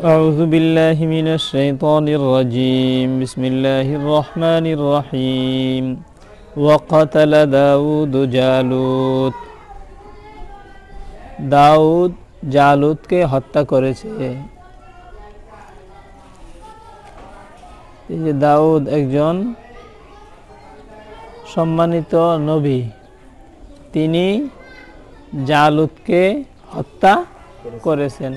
أعوذ بالله من الشيطان الرجيم بسم الله الرحمن الرحيم وقتل داود جالوت দাউদ জালুদকে হত্যা করেছে এই যে দাউদ একজন সম্মানিত নবী তিনি জালুদকে হত্যা করেছেন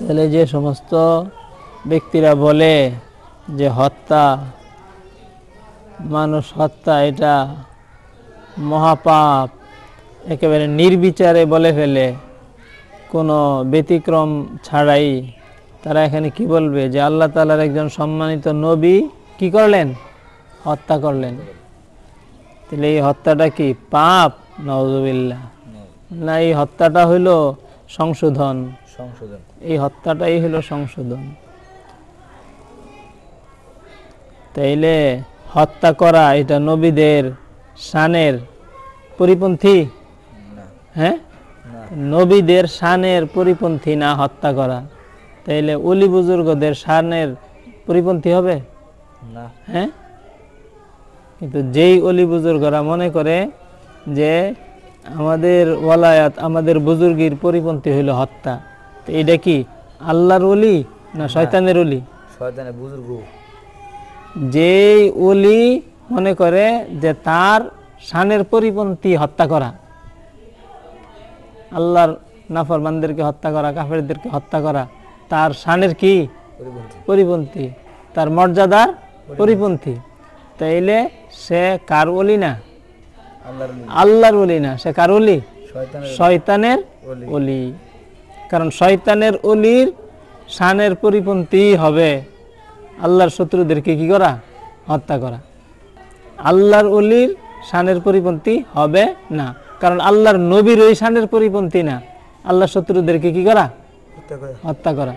তাহলে যে সমস্ত ব্যক্তিরা বলে যে হত্যা, মানুষ হত্যা, এটা মহাপাপ, একেবারে নির্বিচারে বলে ফেলে, কোনো ব্যতিক্রম ছাড়াই, তারা এখানে কি বলবে? যে আল্লাহ তালার একজন সম্মানিত নবী কি করলেন? হত্যা করলেন। তাহলে এই হত্যাটা কি পাপ? নজবিল্লা না, এই হত্যাটা হইল সংশোধন। সংশোধন। এই হত্যাটাই হলো সংশোধন। তাইলে হত্যা করা এটা নবীদের শানের পরিপন্থী? হ্যাঁ? নবীদের শানের পরিপন্থী না হত্যা করা। তাইলে অলি বুজুর্গদের শানের পরিপন্থী হবে? না। হ্যাঁ? কিন্তু যেই অলি বুজুর্গরা মনে করে যে আমাদের ওয়ালায়াত আমাদের বুজুর্গির পরিপন্থী হইল হত্যা তো এটা কি? আল্লাহর অলি না শয়তানের অলি শয়তানের বুজুর্গ। যেই অলি মনে করে যে তার শানের পরিপন্থী হত্যা করা আল্লাহর নাফরমানদেরকে হত্যা করা কাফেরদেরকে হত্যা করা তার শানের কি? পরিপন্থী। তার মর্যাদার পরিপন্থী। তাইলে সে কার অলি না? আল্লাহর অলি না। সে কার অলি শয়তানের অলি। কারণ শয়তানের অলির শানের পরিপন্থী হবে। আল্লাহর শত্রুদেরকে কি করা? হত্যা করা। আল্লাহর অলির শানের পরিপন্থী হবে না। কারণ আল্লাহর নবীর ওই শানের পরিপন্থী না। আল্লাহর শত্রুদেরকে কি করা? হত্যা হত্যা করা।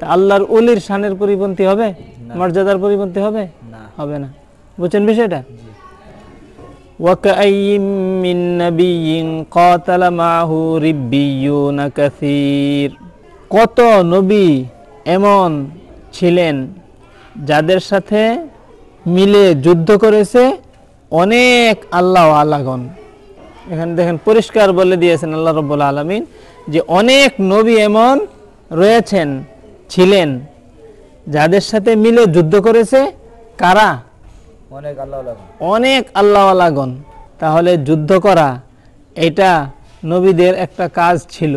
তা আল্লাহর অলির শানের পরিপন্থী হবে? মর্যাদার পরিপন্থী হবে? না। হবে না। বুঝছেন বিষয়টা? وكأي من نبي قاتل معه ربيون كثير কত নবী এমন ছিলেন যাদের সাথে মিলে যুদ্ধ করেছে অনেক আল্লাহ আলাগন এখানে দেখেন পরিষ্কার বলে দিয়েছেন আল্লাহ রব্বুল আলমিন যে অনেক নবী এমন রয়েছেন ছিলেন যাদের সাথে মিলে যুদ্ধ করেছে কারা অনেক আল্লাহওয়ালাগণ তাহলে যুদ্ধ করা, এটা নবীদের একটা কাজ ছিল।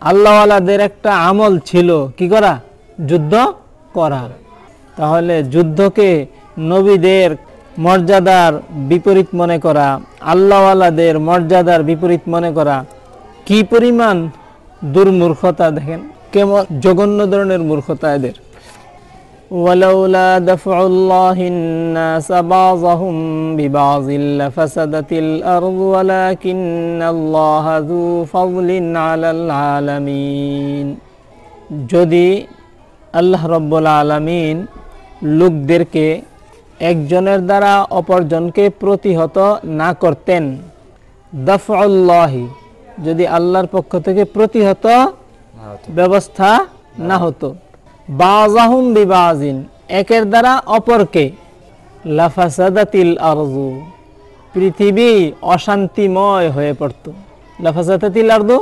আল্লাহওয়ালাদের একটা আমল ছিল। কি করা? যুদ্ধ করা। তাহলে যুদ্ধকে নবীদের মর্যাদার বিপরীত মনে করা আল্লাহওয়ালাদের মর্যাদার বিপরীত মনে করা, কি পরিমাণ দুর্মূর্খতা দেখেন? কেমন জঘন্য ধরনের মূর্খতা এদের। ولولا دفع الله الناس بعضهم ببعض لفسدت الأرض ولكن الله ذو فضل على العالمين যদি আল্লাহ রব্বুল আলমিন লোকদেরকে একজনের দ্বারা অপরজনকে প্রতিহত না করতেন দফআল্লাহি যদি আল্লাহর পক্ষ থেকে প্রতিহত না হতো ব্যবস্থা না হতো বাজাহুম বিবাজিন একের দ্বারা অপরকে। লাফাসাদাতিল আরজু পৃথিবী অশান্তিময় হয়ে পড়ত। লাফাসাদাতিল আরদু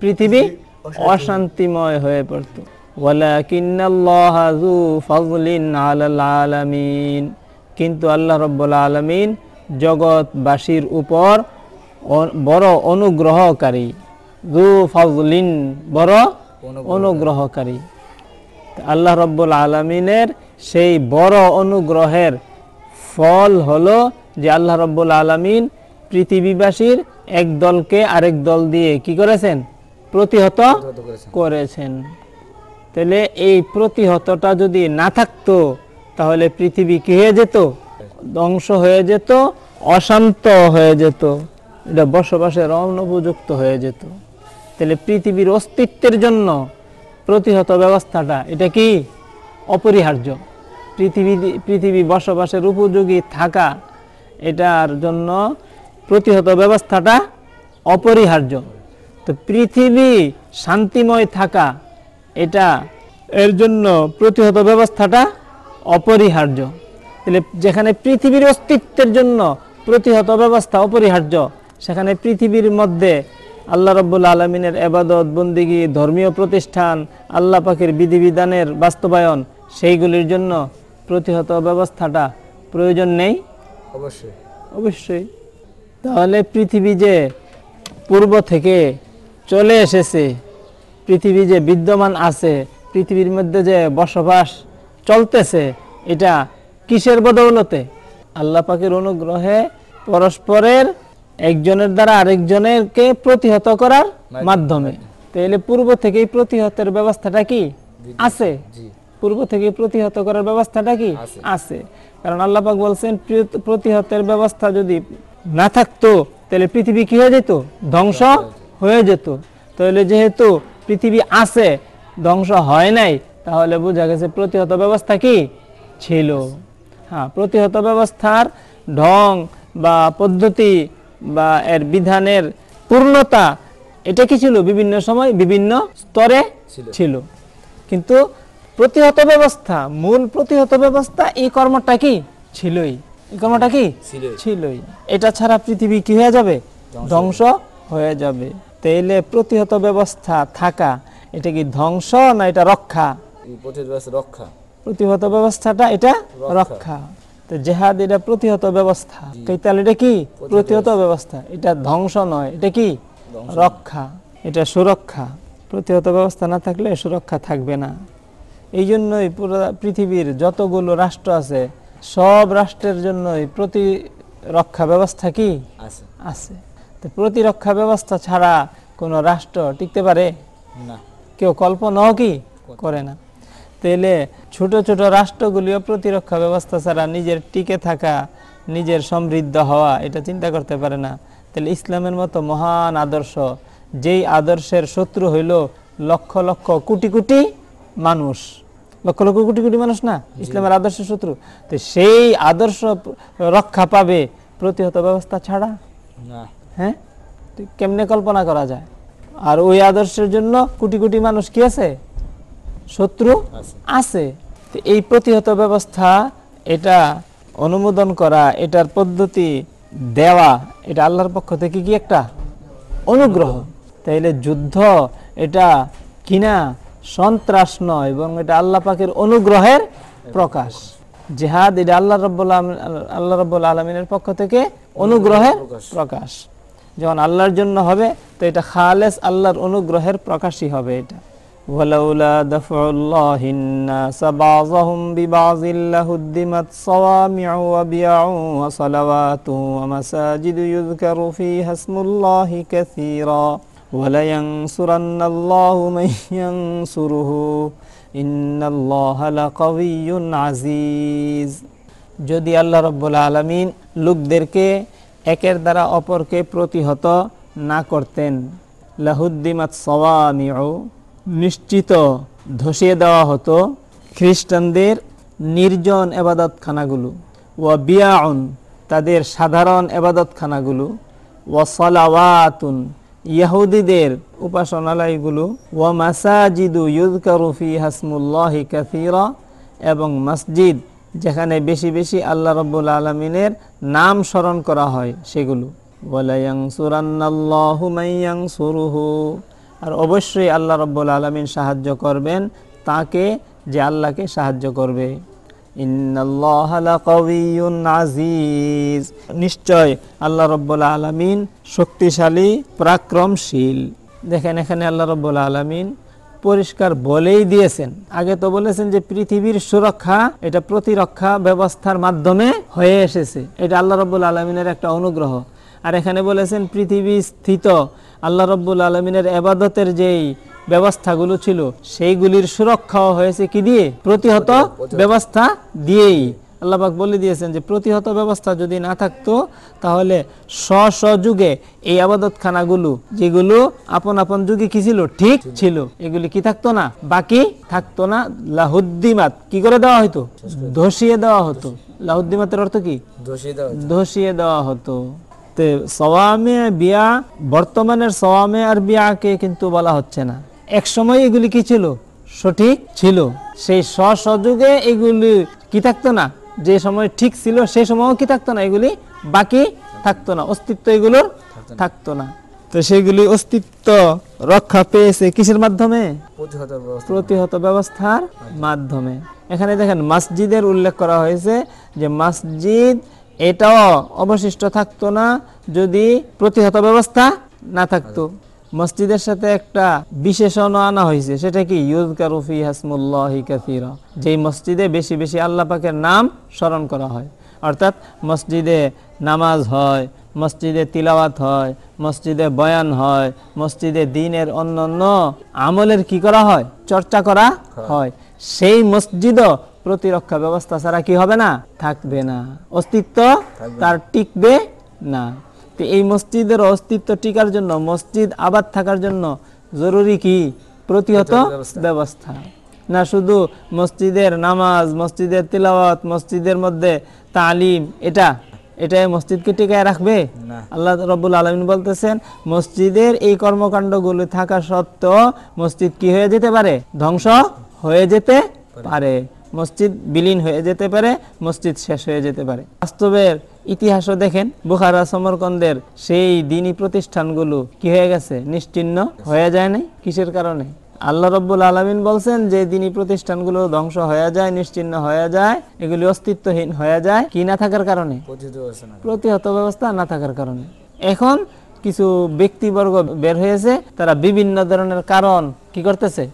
পৃথিবী অশান্তিময় হয়ে পড়ত। আলামিন কিন্তু আল্লাহ রব্বুল আলামিন জগৎবাসীর উপর বড় অনুগ্রহকারী। যু ফাজলিন বড় অনুগ্রহকারী। আল্লাহ রব্বুল আলমিনের সেই বড় অনুগ্রহের ফল হলো যে আল্লাহ রব্বুল আলমিন পৃথিবীবাসীর এক দলকে আরেক দল দিয়ে কি করেছেন? প্রতিহত করেছেন। তাহলে এই প্রতিহতটা যদি না থাকতো তাহলে পৃথিবী কি হয়ে যেত? ধ্বংস হয়ে যেত অশান্ত হয়ে যেত। এটা বসবাসের অনুপযুক্ত হয়ে যেত। তাহলে পৃথিবীর অস্তিত্বের জন্য প্রতিহত ব্যবস্থাটা, এটা কি? অপরিহার্য। পৃথিবী পৃথিবী বসবাসের উপযোগী থাকা, এটার জন্য প্রতিহত ব্যবস্থাটা অপরিহার্য। তো পৃথিবী শান্তিময় থাকা, এটা এর জন্য প্রতিহত ব্যবস্থাটা অপরিহার্য। তাহলে যেখানে পৃথিবীর অস্তিত্বের জন্য প্রতিহত ব্যবস্থা অপরিহার্য, সেখানে পৃথিবীর মধ্যে আল্লাহ রব্বুল আলমিনের এবাদত বন্দিগি ধর্মীয় প্রতিষ্ঠান আল্লাহ পাখির বিধিবিধানের বাস্তবায়ন সেইগুলির জন্য প্রতিহত ব্যবস্থাটা প্রয়োজন নেই? অবশ্যই। অবশ্যই। তাহলে পৃথিবী যে পূর্ব থেকে চলে এসেছে পৃথিবী যে বিদ্যমান আছে পৃথিবীর মধ্যে যে বসবাস চলতেছে এটা কিসের বদৌলতে? আল্লাহ পাকের অনুগ্রহে পরস্পরের একজনের দ্বারা আরেকজনেরকে প্রতিহত করার মাধ্যমে। তাহলে পূর্ব থেকেই প্রতিহতের ব্যবস্থাটা কি? আছে। পূর্ব থেকে প্রতিহত করার ব্যবস্থাটা কি? আছে। কারণ আল্লাহ পাক বলছেন প্রতিহতের ব্যবস্থা যদি না থাকতো তাহলে পৃথিবী কি হয়ে যেত? ধ্বংস হয়ে যেত। তাহলে যেহেতু পৃথিবী আছে ধ্বংস হয় নাই তাহলে বোঝা গেছে প্রতিহত ব্যবস্থা কি? ছিল। হ্যাঁ প্রতিহত ব্যবস্থার ঢং বা পদ্ধতি বা এর বিধানের পূর্ণতা এটা কি ছিল? বিভিন্ন সময় বিভিন্ন স্তরে ছিল। কিন্তু প্রতিহত ব্যবস্থা মূল প্রতিহত ব্যবস্থা এই কর্মটা কি? ছিলই। এই কর্মটা কি? ছিলই। এটা ছাড়া পৃথিবী কি হয়ে যাবে? ধ্বংস। হয়ে যাবে। তাইলে প্রতিহত ব্যবস্থা থাকা এটা কি ধ্বংস না এটা রক্ষা? রক্ষা। প্রতিহত ব্যবস্থাটা এটা রক্ষা। তো জেহাদ এটা প্রতিহত ব্যবস্থা। কেতাল এটা কি? প্রতিহত ব্যবস্থা। এটা ধ্বংস নয়। এটা কি? রক্ষা। এটা সুরক্ষা। প্রতিহত ব্যবস্থা না থাকলে সুরক্ষা থাকবে না। এই জন্যই পুরো পৃথিবীর যতগুলো রাষ্ট্র আছে সব রাষ্ট্রের জন্যই প্রতিরক্ষা ব্যবস্থা কি? আছে। আছে। তো প্রতিরক্ষা ব্যবস্থা ছাড়া কোনো রাষ্ট্র টিকতে পারে? না। কেউ কল্পনাও কি? করে না। তাইলে ছোট ছোট রাষ্ট্রগুলিও প্রতিরক্ষা ব্যবস্থা ছাড়া নিজের টিকে থাকা নিজের সমৃদ্ধ হওয়া এটা চিন্তা করতে পারে না। তাহলে ইসলামের মতো মহান আদর্শ যেই আদর্শের শত্রু হইল লক্ষ লক্ষ কোটি কোটি মানুষ। লক্ষ লক্ষ কোটি কোটি মানুষ না ইসলামের আদর্শের শত্রু। তো সেই আদর্শ রক্ষা পাবে প্রতিহত ব্যবস্থা ছাড়া? হ্যাঁ? কেমনে কল্পনা করা যায়? আর ওই আদর্শের জন্য কোটি কোটি মানুষ কি আছে? শত্রু আছে। এই প্রতিহত ব্যবস্থা এটা অনুমোদন করা এটার পদ্ধতি দেওয়া এটা আল্লাহর পক্ষ থেকে কি একটা অনুগ্রহ? তাইলে যুদ্ধ এটা কিনা সন্ত্রাস নয় এবং এটা আল্লাহ পাকের অনুগ্রহের প্রকাশ। জেহাদ এটা আল্লাহ রব্বুল আল্লাহ রব্বুল আলমিনের পক্ষ থেকে অনুগ্রহের প্রকাশ। প্রকাশ। যখন আল্লাহর জন্য হবে তো এটা খালেস আল্লাহর অনুগ্রহের প্রকাশই হবে এটা। ولولا دفع الله الناس بعضهم ببعض لهدمت صوامع وبيع وصلوات ومساجد يذكر فيها اسم الله كثيرا ولينصرن الله من ينصره إن الله لقوي عزيز যদি আল্লাহ রব্বুল আলমিন লোকদেরকে একের দ্বারা অপরকে প্রতিহত না করতেন লাহুদ্দিমাত সওয়ামিউ নিশ্চিত ধসিয়ে দেওয়া হতো খ্রিস্টানদের নির্জন এবাদতখানাগুলো। ওয়া বিয়াউন, তাদের সাধারণ এবাদতখানাগুলো। ওয়া সালাওয়াতুন ইয়াহুদিদের উপাসনালয়গুলো। ওয়া মাসাজিদু ইউযকারু ফি হাসমুল্লাহি কাসীরা, এবং মসজিদ যেখানে বেশি বেশি আল্লাহ রব্বুল আলমিনের নাম স্মরণ করা হয় সেগুলো। ওয়ালায়াংসুরান্নাল্লাহু মাইয়াংসুরুহু আর অবশ্যই আল্লাহ রব্বুল আলমিন সাহায্য করবেন তাকে যে আল্লাহকে সাহায্য করবে। নিশ্চয় আল্লাহ রব্বুল আলামিন শক্তিশালী, পরাক্রমশীল। দেখেন এখানে আল্লাহ রব্বুল আলামিন পরিষ্কার বলেই দিয়েছেন। আগে তো বলেছেন যে পৃথিবীর সুরক্ষা এটা প্রতিরক্ষা ব্যবস্থার মাধ্যমে হয়ে এসেছে। এটা আল্লাহ রব্বুল আলমিনের একটা অনুগ্রহ। আর এখানে বলেছেন পৃথিবী স্থিত আল্লাহ রব্বুল আলমিনের এবাদতের যেই ব্যবস্থাগুলো ছিল সেইগুলির সুরক্ষাও হয়েছে কি দিয়ে? প্রতিহত ব্যবস্থা দিয়েই। আল্লাহবাক বলে দিয়েছেন যে প্রতিহত ব্যবস্থা যদি না থাকতো তাহলে স্ব স্ব যুগে এই আবাদতখানাগুলো যেগুলো আপন আপন যুগে কি ছিল? ঠিক ছিল। এগুলি কি থাকতো না? বাকি থাকতো না। লাহুদ্দিমাত কি করে দেওয়া হতো ধসিয়ে দেওয়া হতো। লাহুদ্দিমাতের অর্থ কি? ধসিয়ে দেওয়া হতো। তে সওয়ামে বিয়া বর্তমানের সওয়ামে আর বিয়াকে কিন্তু বলা হচ্ছে না। এক সময় এগুলি কি ছিল? সঠিক ছিল। সেই স্বসযুগে এগুলি কি থাকতো না? যে সময় ঠিক ছিল সেই সময়ও কি থাকতো না? এগুলি বাকি থাকতো না। অস্তিত্ব এগুলোর থাকতো না। তো সেগুলি অস্তিত্ব রক্ষা পেয়েছে কিসের মাধ্যমে? প্রতিহত প্রতিহত ব্যবস্থার মাধ্যমে। এখানে দেখেন মসজিদের উল্লেখ করা হয়েছে যে মসজিদ এটাও অবশিষ্ট থাকতো না যদি প্রতিহত ব্যবস্থা না থাকতো। মসজিদের সাথে একটা বিশেষণ আনা হয়েছে সেটা কি? ইউজকারু ফি হাসমুল্লাহি কাসীরা। যেই মসজিদে বেশি বেশি আল্লাহ পাকের নাম স্মরণ করা হয়। অর্থাৎ মসজিদে নামাজ হয় মসজিদে তিলাওয়াত হয় মসজিদে বয়ান হয় মসজিদে দিনের অন্যান্য আমলের কি করা হয়? চর্চা করা হয়। সেই মসজিদও প্রতিরক্ষা ব্যবস্থা ছাড়া কি হবে না? থাকবে না। অস্তিত্ব তার টিকবে না। তো এই মসজিদের অস্তিত্ব টিকার জন্য মসজিদ আবাদ থাকার জন্য জরুরি কি? প্রতিহত ব্যবস্থা। না শুধু মসজিদের নামাজ মসজিদের তিলাওয়াত মসজিদের মধ্যে তালিম এটা? এটাই মসজিদকে টিকায় রাখবে? আল্লাহ রব্বুল আলমিন বলতেছেন মসজিদের এই কর্মকাণ্ডগুলো থাকা সত্ত্বেও মসজিদ কি হয়ে যেতে পারে? ধ্বংস হয়ে যেতে পারে। মসজিদ বিলীন হয়ে যেতে পারে মসজিদ শেষ হয়ে যেতে পারে। বাস্তবের ইতিহাসও দেখেন বুখারা সমরকন্দের সেই দিনী প্রতিষ্ঠানগুলো কি হয়ে গেছে? নিশ্চিহ্ন হয়ে যায় নাই? কিসের কারণে? আল্লাহ রব্বুল আলমিন বলছেন যে দিনী প্রতিষ্ঠানগুলো ধ্বংস হয়ে যায় নিশ্চিহ্ন হয়ে যায় এগুলি অস্তিত্বহীন হয়ে যায় কি না থাকার কারণে? প্রতিহত ব্যবস্থা না থাকার কারণে। এখন কিছু ব্যক্তিবর্গ বের হয়েছে তারা বিভিন্ন ধরনের কারণ কি করতেছে?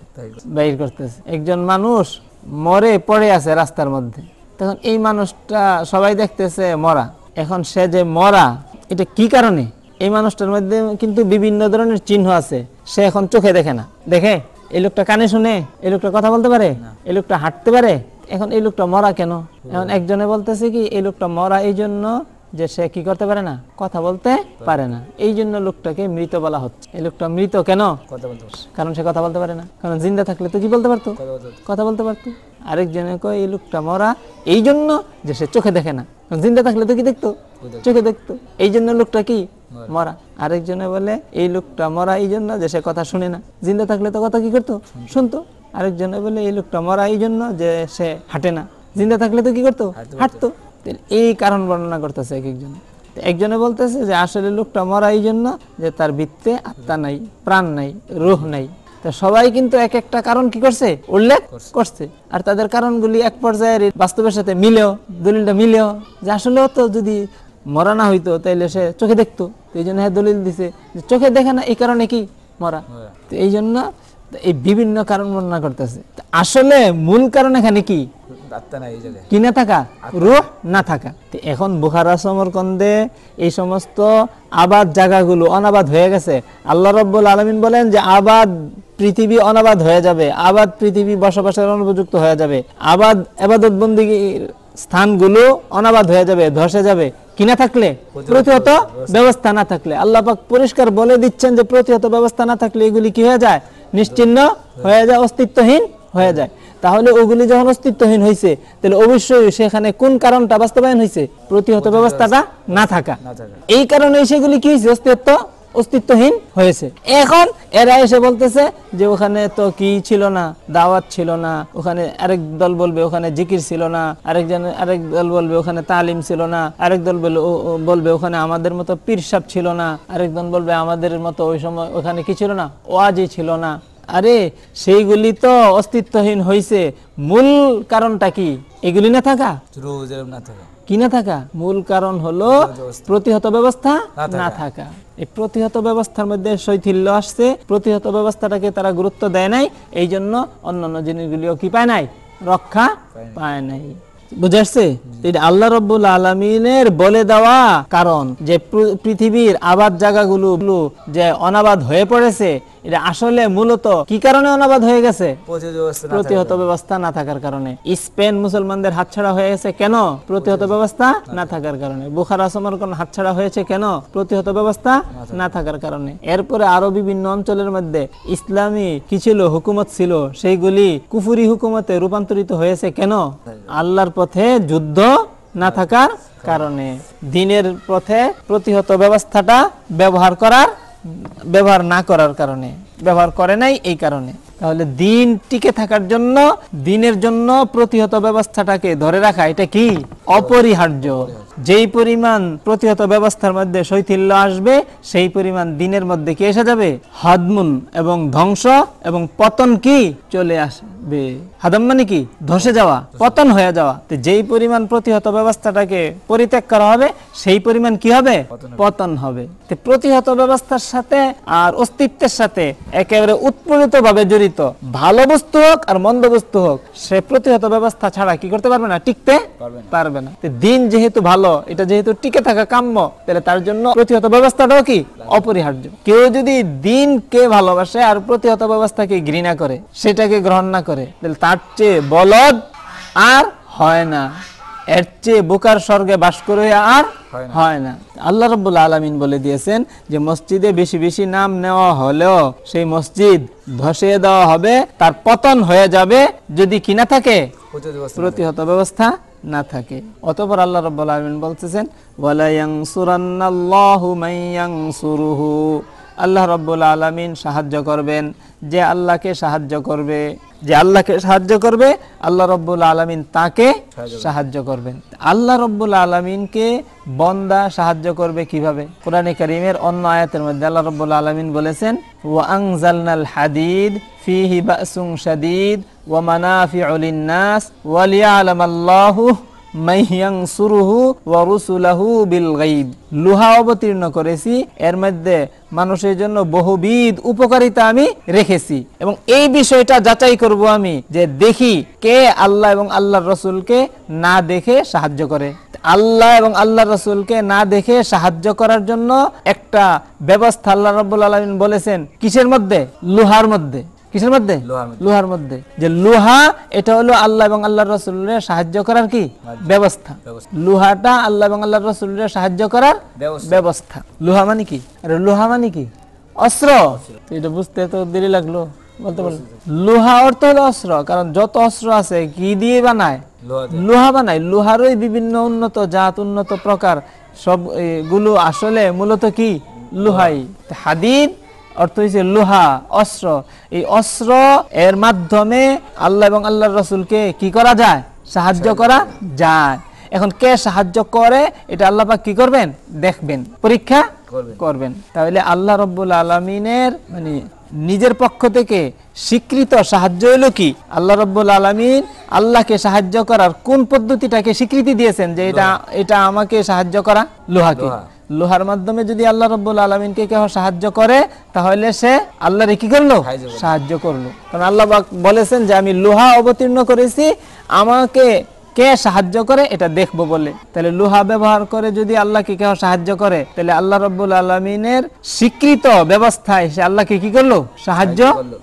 বাইর করতেছে। একজন মানুষ মরে পড়ে আছে রাস্তার মধ্যে। তখন এই মানুষটা সবাই দেখতেছে মরা। এখন সে যে মরা এটা কি কারণে? এই মানুষটার মধ্যে কিন্তু বিভিন্ন ধরনের চিহ্ন আছে। সে এখন চোখে দেখে না। দেখে? এই লোকটা কানে শুনে? এই লোকটা কথা বলতে পারে? এই লোকটা হাঁটতে পারে? এখন এই লোকটা মরা কেন? এখন একজনে বলতেছে কি এই লোকটা মরা এই জন্য যে সে কি করতে পারে না? কথা বলতে পারে না। এই জন্য লোকটাকে মৃত বলা হচ্ছে। এই লোকটা মৃত কেন? কারণ সে কথা বলতে পারে না। কারণ জিন্দা থাকলে তো কি বলতে পারতো? কথা বলতে পারতো। আরেকজনে কয় এই লোকটা মরা এই জন্য যে সে চোখে দেখে না। কারণ জিন্দা থাকলে তো কি দেখতো? চোখে দেখতো। এই জন্য লোকটা কি? মরা। আরেকজনে বলে এই লোকটা মরা এই জন্য যে সে কথা শুনে না। জিন্দা থাকলে তো কথা কি করতো? শুনতো। আরেকজনে বলে এই লোকটা মরা এই জন্য যে সে হাঁটে না। জিন্দা থাকলে তো কি করতো? হাঁটতো। এই কারণ বর্ণনা করতেছে এক একজন। তো একজনে বলতেছে যে আসলে লোকটা মরা এই জন্য যে তার বৃত্তে আত্মা নাই প্রাণ নাই রুহ নাই। তা সবাই কিন্তু এক একটা কারণ কি করছে? উল্লেখ করছে। আর তাদের কারণগুলি এক পর্যায়ের বাস্তবের সাথে মিলেও দলিলটা মিলেও। যে আসলেও তো যদি মরা না হইতো তাইলে সে চোখে দেখতো। তো এই জন্য হ্যাঁ দলিল দিছে যে চোখে দেখে না এই কারণে কি মরা? মরা। তো এই জন্য এই বিভিন্ন কারণ বর্ণনা করতেছে। আসলে মূল কারণ এখানে কি? কি না থাকা? রুহ না থাকা। এখন বুখারা সমরকন্দে এই সমস্ত আবাদ জায়গাগুলো অনাবাদ হয়ে গেছে। আল্লাহ রব্বুল আলমিন বলেন যে আবাদ পৃথিবী অনাবাদ হয়ে যাবে। আবাদ পৃথিবী বসবাসের অনুপযুক্ত হয়ে যাবে। আবাদ এবাদত বন্দিগির স্থানগুলো অনাবাদ হয়ে যাবে ধসে যাবে। কিনা থাকলে? প্রতিহত ব্যবস্থা না থাকলে। আল্লাহ পাক পরিষ্কার বলে দিচ্ছেন যে প্রতিহত ব্যবস্থা না থাকলে এগুলি কি হয়ে যায়? নিশ্চিহ্ন হয়ে যায় অস্তিত্বহীন হয়ে যায়। তাহলে ওগুলি যখন অস্তিত্বহীন হয়েছে তাহলে অবশ্যই সেখানে কোন কারণটা বাস্তবায়ন হয়েছে প্রতিহত ব্যবস্থাটা না থাকা। এই কারণে সেগুলি কি হয়েছে অস্তিত্ব অস্তিত্বহীন হয়েছে। এখন এরা এসে বলতেছে যে ওখানে তো কি ছিল না দাওয়াত ছিল না ওখানে আরেক দল বলবে ওখানে জিকির ছিল না আরেকজন আরেক দল বলবে ওখানে তালিম ছিল না আরেক দল বলবে ও- ও বলবে ওখানে আমাদের মতো পীরসাব ছিল না আরেক দল বলবে আমাদের মতো ওই সময় ওখানে কি ছিল না ওয়াজি ছিল না। আরে সেইগুলি তো অস্তিত্বহীন হয়েছে মূল কারণটা কি? এগুলি না থাকা? না থাকা। কি না থাকা? মূল কারণ হলো প্রতিহত ব্যবস্থা না থাকা। এই প্রতিহত ব্যবস্থার মধ্যে শৈথিল্য আসছে। প্রতিহত ব্যবস্থাটাকে তারা গুরুত্ব দেয় নাই। এই জন্য অন্যান্য জিনিসগুলিও কি পায় নাই? রক্ষা পায় নাই। বুঝে আসছে? এটা আল্লাহ রব্বুল আলমিনের বলে দেওয়া কারণ যে পৃথিবীর আবাদ জায়গাগুলো যে অনাবাদ হয়ে পড়েছে এটা আসলে মূলত কি কারণে অনাবাদ হয়ে গেছে? প্রতিহত ব্যবস্থা না থাকার কারণে। স্পেন মুসলমানদের হাতছাড়া হয়ে গেছে কেন? প্রতিহত ব্যবস্থা না থাকার কারণে। বুখারা সমরকন হাতছাড়া হয়েছে কেন? প্রতিহত ব্যবস্থা না থাকার কারণে। এরপরে আরও বিভিন্ন অঞ্চলের মধ্যে ইসলামী কি ছিল হুকুমত ছিল সেইগুলি কুফুরি হুকুমতে রূপান্তরিত হয়েছে কেন? আল্লাহর পথে যুদ্ধ না থাকার কারণে। দিনের পথে প্রতিহত ব্যবস্থাটা ব্যবহার করার ব্যবহার না করার কারণে, ব্যবহার করে নাই এই কারণে। তাহলে দিন টিকে থাকার জন্য, দিনের জন্য প্রতিহত ব্যবস্থাটাকে ধরে রাখা, এটা কি? অপরিহার্য। যেই পরিমাণ প্রতিহত ব্যবস্থার মধ্যে শৈথিল্য আসবে সেই পরিমাণ দিনের মধ্যে কি এসে যাবে? হাদমুন এবং ধ্বংস এবং পতন কি? চলে আসবে। হাদম মানে কি? ধসে যাওয়া পতন হয়ে যাওয়া। তো যেই পরিমাণ প্রতিহত ব্যবস্থাটাকে পরিত্যাগ করা হবে সেই পরিমাণ কি হবে? পতন হবে। তো প্রতিহত ব্যবস্থার সাথে আর অস্তিত্বের সাথে একেবারে উৎপীড়িত ভাবে জড়িত ভালো বস্তু হোক আর মন্দ বস্তু হোক সে প্রতিহত ব্যবস্থা ছাড়া কি করতে পারবে না? টিকতে পারবে না। দিন যেহেতু ভালো এটা যেহেতু টিকে থাকা কাম্য তাহলে তার জন্য প্রতিহত ব্যবস্থাটাও কি? অপরিহার্য। কেউ যদি দিনকে ভালোবাসে আর প্রতিহত ব্যবস্থাকে ঘৃণা করে সেটাকে গ্রহণ না করে তাহলে তার চেয়ে বলদ আর হয় না। এর চেয়ে বোকার স্বর্গে বাস করে আর হয় না। আল্লাহ রব্বুল আলমিন বলে দিয়েছেন যে মসজিদে বেশি বেশি নাম নেওয়া হলেও সেই মসজিদ ধসিয়ে দেওয়া হবে তার পতন হয়ে যাবে যদি কি না থাকে প্রতিহত ব্যবস্থা না থাকে। অতঃপর আল্লাহ রাব্বুল আলামিন বলতেছেন আল্লাহ রাব্বুল আলামিন সাহায্য করবেন যে আল্লাহকে সাহায্য করবে যে আল্লাহকে সাহায্য করবে আল্লাহ রব্বুল আলামিন তাকে সাহায্য করবেন। আল্লাহ রব্বুল আলামিনকে বন্দা সাহায্য করবে কীভাবে? কোরআনে কারীমের অন্য আয়াতের মধ্যে আল্লাহ রব্বুল আলামিন বলেছেন ওয়া আনজালনাল হাদিদ ফিহি শাদীদ। ওয়া রুসুলাহু বিল গাইব লোহা অবতীর্ণ করেছি, এর মধ্যে মানুষের জন্য বহুবিধ উপকারিতা আমি রেখেছি। এবং এই বিষয়টা যাচাই করব আমি যে দেখি কে আল্লাহ এবং আল্লাহর রসুলকে না দেখে সাহায্য করে। আল্লাহ এবং আল্লাহ রসুলকে না দেখে সাহায্য করার জন্য একটা ব্যবস্থা আল্লাহ রাব্বুল আলামিন বলেছেন, কিসের মধ্যে? লোহার মধ্যে। কিসের মধ্যে? লোহার মধ্যে। যে লোহা এটা হলো আল্লাহ এবং আল্লাহ রসুলের সাহায্য করার কি? ব্যবস্থা। লোহাটা আল্লাহ এবং আল্লাহ রসুলের সাহায্য করার ব্যবস্থা। লোহা মানে কি? আরে লোহা মানে কি? অস্ত্র। এটা বুঝতে তো দেরি লাগল। বলতে বল লোহা অর্থ হলো অস্ত্র কারণ যত অস্ত্র আছে কি দিয়ে বানায়। লোহা বানায়। লোহারই বিভিন্ন উন্নত জাত উন্নত প্রকার সবগুলো আসলে মূলত কি? লোহাই। হাদিদ অর্থ হচ্ছে লোহা অস্ত্র। এই অস্ত্র এর মাধ্যমে আল্লাহ এবং আল্লাহর রসুলকে কি করা যায়? সাহায্য করা যায়। এখন কে সাহায্য করে এটা আল্লাহ পাক কি করবেন? দেখবেন। পরীক্ষা করবেন। তাহলে আল্লাহ রব্বুল আলমিনের মানে নিজের পক্ষ থেকে স্বীকৃত সাহায্য হলো কি? আল্লাহ রব্বুল আলমিন আল্লাহকে সাহায্য করার কোন পদ্ধতিটাকে স্বীকৃতি দিয়েছেন যে এটা এটা আমাকে সাহায্য করা? লোহাকে। লোহা। লোহার মাধ্যমে যদি আল্লাহ রব্বুল আলমিনকে কেউ সাহায্য করে তাহলে সে আল্লাহর কি করল সাহায্য করল। কারণ আল্লাহ বলেছেন যে আমি লোহা অবতীর্ণ করেছি আমাকে কে সাহায্য করে এটা দেখব বলে। তাহলে লোহা ব্যবহার করে যদি আল্লাহকে কেউ সাহায্য করে তাহলে আল্লাহ রব্বুল আলমিনের স্বীকৃত ব্যবস্থায় সে আল্লাহকে কি করল? সাহায্য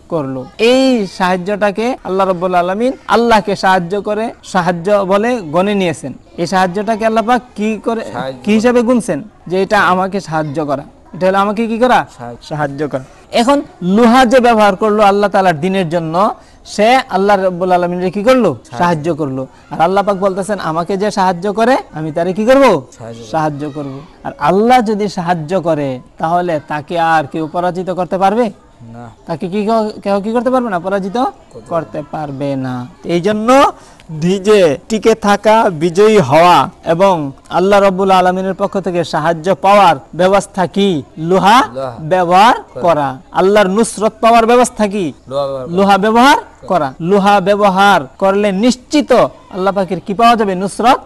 করল। এই সাহায্যটাকে আল্লাহ রব্বুল আলমিন আল্লাহকে সাহায্য করে সাহায্য বলে গণে নিয়েছেন। এই সাহায্যটাকে আল্লাহ কি করে কি হিসাবে গুনছেন? যে এটা আমাকে সাহায্য করা। এটা হলো আমাকে কি করা? সাহায্য। সাহায্য করা। এখন লোহা যে ব্যবহার করল আল্লাহ তালার দিনের জন্য সে আল্লাহ রব্বুল আলমিনের কি করল? সাহায্য। করল। আর আল্লাহ পাক বলতেছেন আমাকে যে সাহায্য করে আমি তার কি করব। সাহায্য করব। আর আল্লাহ যদি সাহায্য করে তাহলে তাকে আর কেউ পরাজিত করতে পারবে? তাকে কি কেউ- কি করতে পারবে না? পরাজিত করতে পারবে। না। এই জন্য নিজে টিকে থাকা বিজয়ী হওয়া এবং আল্লাহ রব্বুল আলমিনের পক্ষ থেকে সাহায্য পাওয়ার ব্যবস্থা কি? লোহা। ব্যবহার করা। আল্লাহর নুসরত পাওয়ার ব্যবস্থা কি? লোহা ব্যবহার করা। লোহা ব্যবহার করলে নিশ্চিত আল্লাহ পাকের কি পাওয়া যাবে? নুসরত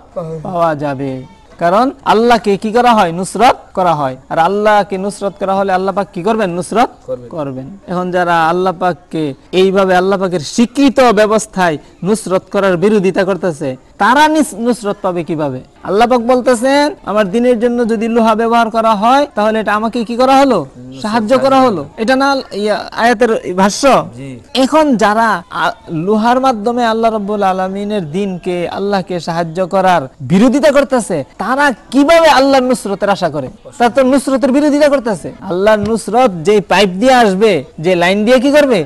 পাওয়া যাবে। কারণ আল্লাহকে কি করা হয়? নুসরত করা হয়। আর আল্লাহকে নুসরত করা হলে আল্লাহ পাক কি করবেন? নুসরত করবেন। এখন যারা আল্লাহ পাককে এইভাবে আল্লাহ পাকের স্বীকৃত ব্যবস্থায় নুসরত করার বিরোধিতা করতেছে তারা নুসরত পাবে কীভাবে? আল্লাপাক বলতেছেন আমার দিনের জন্য যদি লোহা ব্যবহার করা হয় তাহলে এটা আমাকে কি করা হলো? সাহায্য করা হলো? এটা না আয়াতের ভাষ্য? এখন যারা লোহার মাধ্যমে আল্লাহ রব্বুল আলমিনের দিনকে আল্লাহকে সাহায্য করার বিরোধিতা করতেছে তারা কীভাবে আল্লাহর নুসরতের আশা করে? তারা তো নুসরতের বিরোধিতা করতেছে। আল্লাহর নুসরত যে পাইপ দিয়ে আসবে যে লাইন দিয়ে কি করবে?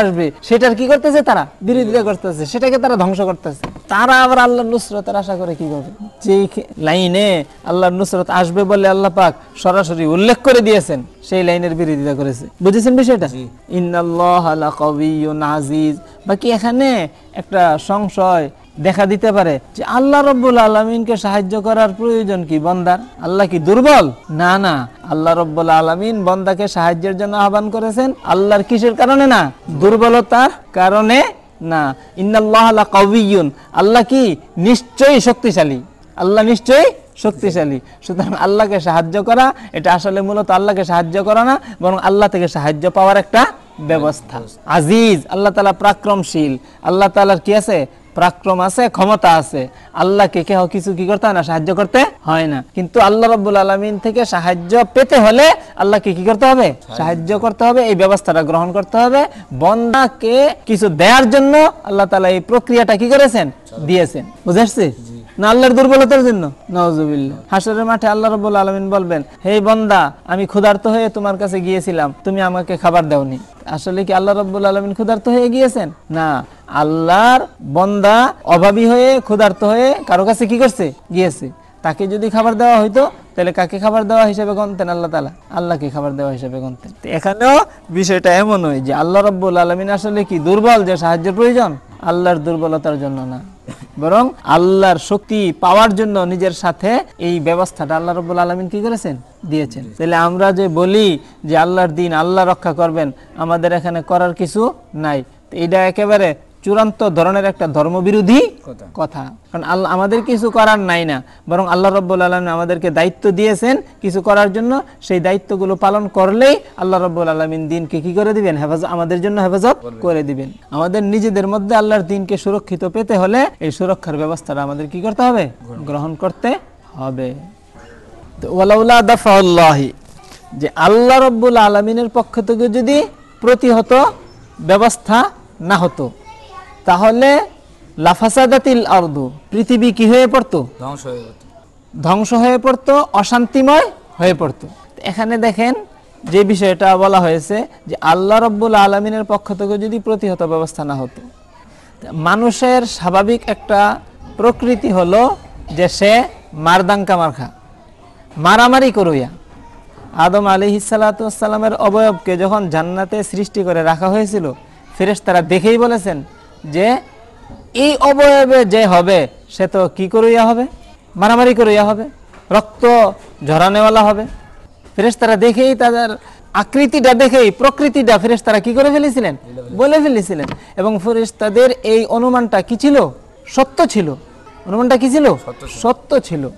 আসবে। সেটার কি করতেছে তারা? বিরোধিতা করতেছে। সেটাকে তারা ধ্বংস করতেছে। তারা আবার আল্লাহর নুসরতের আশা করে কি করবে? যে লাইনে আল্লাহর নুসরত আসবে বলে আল্লাহ পাক সরাসরি উল্লেখ করে দিয়েছেন সেই লাইনের বিরোধিতা করেছে। বুঝেছেন বিষয়টা? আজিজ। বাকি এখানে একটা সংশয় দেখা দিতে পারে যে আল্লাহ রব্বুল আলমিনকে সাহায্য করার প্রয়োজন কি বন্দার? আল্লাহ কি দুর্বল? না না। আল্লাহ রব্বুল আলমিন বন্দাকে সাহায্যের জন্য আহ্বান করেছেন। আল্লাহর কিসের কারণে না? দুর্বলতার কারণে না। ইন্নাল্লাহ কবিয়ুন আল্লাহ কি? নিশ্চয়ই শক্তিশালী। আল্লাহ নিশ্চয়ই শক্তিশালী। সুতরাং আল্লাহকে সাহায্য করা এটা আসলে মূলত আল্লাহকে সাহায্য করা না বরং আল্লাহ থেকে সাহায্য পাওয়ার একটা ব্যবস্থা। আজিজ আল্লাহ তালা প্রাক্রমশীল। আল্লাহ তালার কি আছে? পরাক্রম আছে ক্ষমতা আছে। আল্লাহকে কেহ কিছু কি করতে হয় না সাহায্য করতে হয় না। কিন্তু আল্লাহ রব্বুল আলমিন থেকে সাহায্য পেতে হলে আল্লাহকে কি করতে হবে? সাহায্য। করতে হবে এই ব্যবস্থাটা গ্রহণ করতে হবে। বন্দাকে কিছু দেওয়ার জন্য আল্লাহ তালা এই প্রক্রিয়াটা কি করেছেন? দিয়েছেন। বুঝে না, আল্লাহর দুর্বলতার জন্য। হাসরের মাঠে আল্লাহ রব্বুল আলমিন বলবেন, হে বন্দা, আমি ক্ষুধার্ত হয়ে তোমার কাছে গিয়েছিলাম, তুমি আমাকে খাবার দাওনি। আসলে কি আল্লাহ রব্বুল আলমিন ক্ষুধার্ত হয়ে গিয়েছেন? না, আল্লাহর বন্দা অভাবী হয়ে ক্ষুধার্ত হয়ে কারও কাছে কি করছে? গিয়েছে। তাকে যদি খাবার দেওয়া হইতো, তাহলে কাকে খাবার দেওয়া হিসেবে গণতেন? আল্লাহ তালা আল্লাহকে খাবার দেওয়া হিসেবে গণতেন। এখানেও বিষয়টা এমন হয় যে আল্লাহ রব্বুল আলমিন আসলে কি দুর্বল যে সাহায্যের প্রয়োজন? আল্লাহর দুর্বলতার জন্য না। বরং আল্লাহর শক্তি পাওয়ার জন্য নিজের সাথে এই ব্যবস্থাটা আল্লাহ রব্বুল আলমিন কি করেছেন? দিয়েছেন। তাহলে আমরা যে বলি যে আল্লাহর দিন আল্লাহ রক্ষা করবেন, আমাদের এখানে করার কিছু নাই। এটা একেবারে চূড়ান্ত ধরনের একটা ধর্মবিরোধী কথা। কথা। কারণ আল্লাহ আমাদের কিছু করার নাই না। বরং আল্লাহ রব্বুল আলমিন আমাদেরকে দায়িত্ব দিয়েছেন কিছু করার জন্য। সেই দায়িত্বগুলো পালন করলেই আল্লাহ রব্বুল আলমিন দিনকে কি করে দিবেন? হেফাজত আমাদের জন্য হেফাজত করে দিবেন। আমাদের নিজেদের মধ্যে আল্লাহর দিনকে সুরক্ষিত পেতে হলে এই সুরক্ষার ব্যবস্থাটা আমাদের কি করতে হবে? গ্রহণ করতে হবে। তো ওয়ালাউলা দাফাউল্লাহি যে আল্লাহ রব্বুল আলমিনের পক্ষ থেকে যদি প্রতিহত ব্যবস্থা না হতো তাহলে লাফাসাদাতিল আরদু পৃথিবী কি হয়ে পড়তো? ধ্বংস হয়ে যেত ধ্বংস হয়ে পড়তো অশান্তিময় হয়ে পড়তো। এখানে দেখেন যে বিষয়টা বলা হয়েছে যে আল্লাহ রব্বুল আলমিনের পক্ষ থেকে যদি প্রতিহত ব্যবস্থা না হতো মানুষের স্বাভাবিক একটা প্রকৃতি হলো যে সে মারদাঙ্কা মারখা মারামারি করুইয়া। আদম আলী হিসালাতামের অবয়বকে যখন জান্নাতে সৃষ্টি করে রাখা হয়েছিল ফেরেশ তারা দেখেই বলেছেন যে এই অবয়বে যে হবে সে তো কি করইয়া হবে? মারামারি করইয়া হবে রক্ত ঝরানেওয়ালা হবে। ফেরেশতারা দেখেই তাদের আকৃতিটা দেখেই প্রকৃতিটা ফেরেশতারা কি করে ফেলেছিলেন? বলে ফেলেছিলেন। এবং ফেরেশতাদের এই অনুমানটা কি ছিল? সত্য ছিল। অনুমানটা কি ছিল। সত্য ছিল।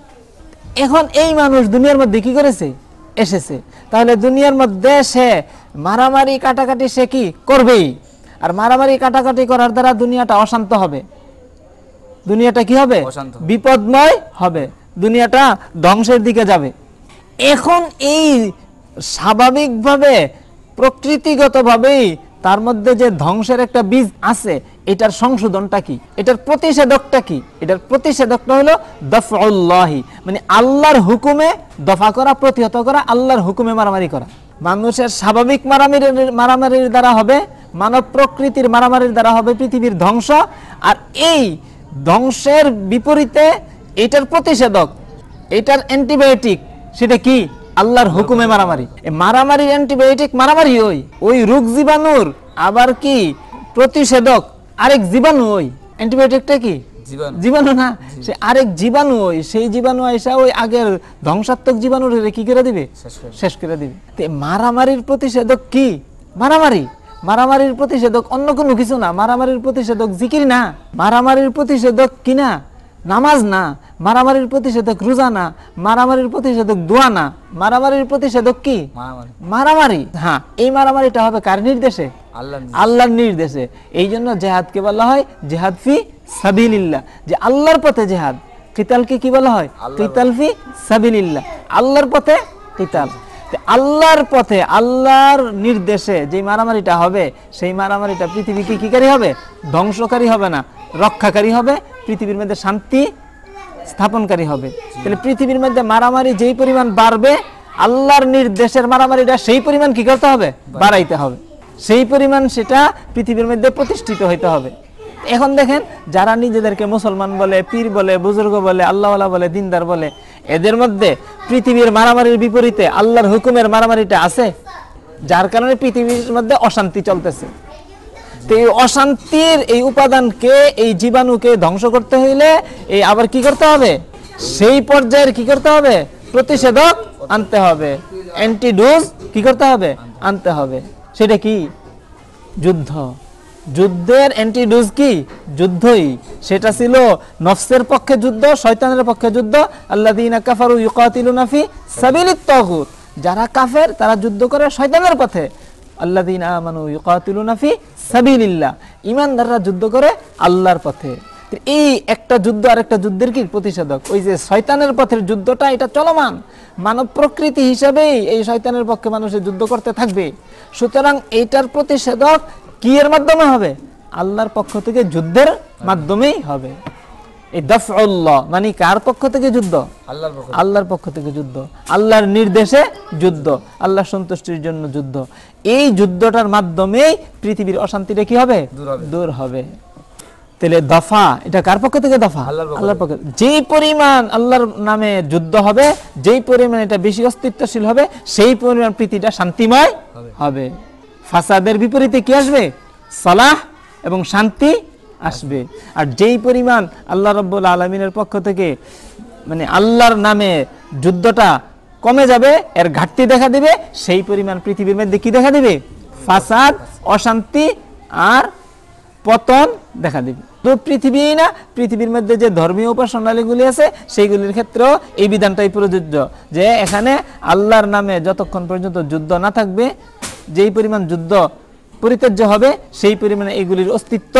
এখন এই মানুষ দুনিয়ার মধ্যে কি করেছে? এসেছে। তাহলে দুনিয়ার মধ্যে সে মারামারি কাটাকাটি সে কি করবেই? আর মারামারি কাটাকাটি করার দ্বারা দুনিয়াটা অশান্ত হবে। দুনিয়াটা কি হবে? বিপদময় হবে। দুনিয়াটা ধ্বংসের দিকে যাবে। এখন এই স্বাভাবিকভাবে প্রকৃতিগতভাবেই তার মধ্যে যে ধ্বংসের একটা বীজ আছে এটার সংশোধনটা কি? এটার প্রতিষেধকটা কি? এটার প্রতিষেধকটা হলো দফউল্লাহি মানে আল্লাহর হুকুমে দফা করা প্রতিহত করা আল্লাহর হুকুমে মারামারি করা। মানুষের স্বাভাবিক মারামারির মারামারির দ্বারা হবে মানব প্রকৃতির মারামারির দ্বারা হবে পৃথিবীর ধ্বংস। আর এই ধ্বংসের বিপরীতে এটার প্রতিষেধক এটার অ্যান্টিবায়োটিক সেটা কি? আল্লাহর হুকুমে মারামারি। এই মারামারির অ্যান্টিবায়োটিক মারামারি ওই ওই রোগ জীবাণুর। আবার কি? প্রতিষেধক আরেক জীবাণু ওই। অ্যান্টিবায়োটিকটা কি? জীবাণু। জীবাণু না? সে আরেক জীবাণু ওই সেই জীবাণু আইসা ওই আগের ধ্বংসাত্মক জীবাণুর কি করে দিবে? শেষ করে দিবে। মারামারির প্রতিষেধক কি? মারামারি। মারামারির প্রতিষেধক অন্য কোনো কিছু না। মারামারির প্রতিষেধক জিকির না। মারামারির প্রতিষেধক কি না? নামাজ না। মারামারির প্রতিষেধক রোজা না। মারামারির প্রতিষেধক দোয়া না। মারামারির প্রতিষেধক কি? মারামারি। মারামারি। হ্যাঁ এই মারামারিটা হবে কার নির্দেশে? আল্লাহ আল্লাহর নির্দেশে। এই জন্য জেহাদকে বলা হয় জেহাদ ফি সাবিলিল্লাহ। যে আল্লাহর পথে জেহাদ। কিতালকে কি বলা হয়? কিতাল ফি সাবিলিল্লাহ। আল্লাহর পথে কিতাল। আল্লাহর পথে আল্লাহর নির্দেশে যে মারামারিটা হবে সেই মারামারিটা পৃথিবীকে কিকারী হবে? ধ্বংসকারী হবে না। রক্ষাকারী হবে পৃথিবীর মধ্যে শান্তি স্থাপনকারী হবে। তাহলে পৃথিবীর মধ্যে মারামারি যেই পরিমাণ বাড়বে আল্লাহর নির্দেশের মারামারিটা সেই পরিমাণ কি করতে হবে? বাড়াইতে হবে। সেই পরিমাণ সেটা পৃথিবীর মধ্যে প্রতিষ্ঠিত হইতে হবে। এখন দেখেন যারা নিজেদেরকে মুসলমান বলে পীর বলে বুজুর্গ বলে আল্লাহওয়ালা বলে দিনদার বলে এদের মধ্যে পৃথিবীর মারামারির বিপরীতে আল্লাহর হুকুমের মারামারিটা আছে, যার কারণে পৃথিবীর মধ্যে অশান্তি চলতেছে। তো এই অশান্তির এই উপাদানকে, এই জীবাণুকে ধ্বংস করতে হইলে এই আবার কি করতে হবে? সেই পর্যায়ের কি করতে হবে? প্রতিষেধক আনতে হবে। অ্যান্টিডোজ কি করতে হবে? আনতে হবে। সেটা কি? যুদ্ধ। যুদ্ধের অ্যান্টিডোজ কি? যুদ্ধই। সেটা ছিল নফসের পক্ষে যুদ্ধ, শয়তানের পক্ষে যুদ্ধ। আল্লাযীনা কাফারু ইউকাতিলুনা ফি সাবিলিত তাগুত। যারা কাফের, তারা যুদ্ধ করে শয়তানের পথে। আল্লাযীনা আমানু ইউকাতিলুনা ফি সাবিলিল্লাহ। ঈমানদাররা যুদ্ধ করে আল্লাহর পথে। এই একটা যুদ্ধ আর একটা যুদ্ধের কি প্রতিষেধক? ওই যে শয়তানের পথের যুদ্ধটা, এটা চলমান। মানব প্রকৃতি হিসাবেই এই শয়তানের পক্ষে মানুষের যুদ্ধ করতে থাকবে। সুতরাং এইটার প্রতিষেধক কি এর মাধ্যমে হবে? আল্লাহর পক্ষ থেকে যুদ্ধের মাধ্যমেই হবে। এই দফউল্লাহ মানে কার পক্ষ থেকে যুদ্ধ? আল্লাহর পক্ষ আল্লাহর পক্ষ থেকে যুদ্ধ। আল্লাহর নির্দেশে যুদ্ধ। আল্লাহর সন্তুষ্টির জন্য যুদ্ধ। এই যুদ্ধটার মাধ্যমেই পৃথিবীর অশান্তিটা কি হবে? দূর হবে। তাহলে দফা এটা কার পক্ষ থেকে দফা? আল্লাহর পক্ষ আল্লাহর পক্ষ যেই পরিমাণ আল্লাহর নামে যুদ্ধ হবে যেই পরিমাণ এটা বেশি অস্তিত্বশীল হবে সেই পরিমাণ পৃথিবীটা শান্তিময় হবে। ফাসাদের বিপরীতে কি আসবে? সালাহ এবং শান্তি আসবে। আর যেই পরিমাণ আল্লাহ রব্বুল আলমিনের পক্ষ থেকে মানে আল্লাহর নামে যুদ্ধটা কমে যাবে, এর ঘাটতি দেখা দিবে, সেই পরিমাণ পৃথিবীর মধ্যে কি দেখা দিবে? ফাসাদ, অশান্তি আর পতন দেখা দিবে। তো পৃথিবী না, পৃথিবীর মধ্যে যে ধর্মীয় উপাসনালীগুলি আছে, সেইগুলির ক্ষেত্রেও এই বিধানটাই প্রযোজ্য যে এখানে আল্লাহর নামে যতক্ষণ পর্যন্ত যুদ্ধ না থাকবে যেই পরিমাণ যুদ্ধ পরিত্যাজ্য হবে সেই পরিমাণে এইগুলির অস্তিত্ব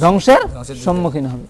ধ্বংসের ধ্বংসের সম্মুখীন হবে।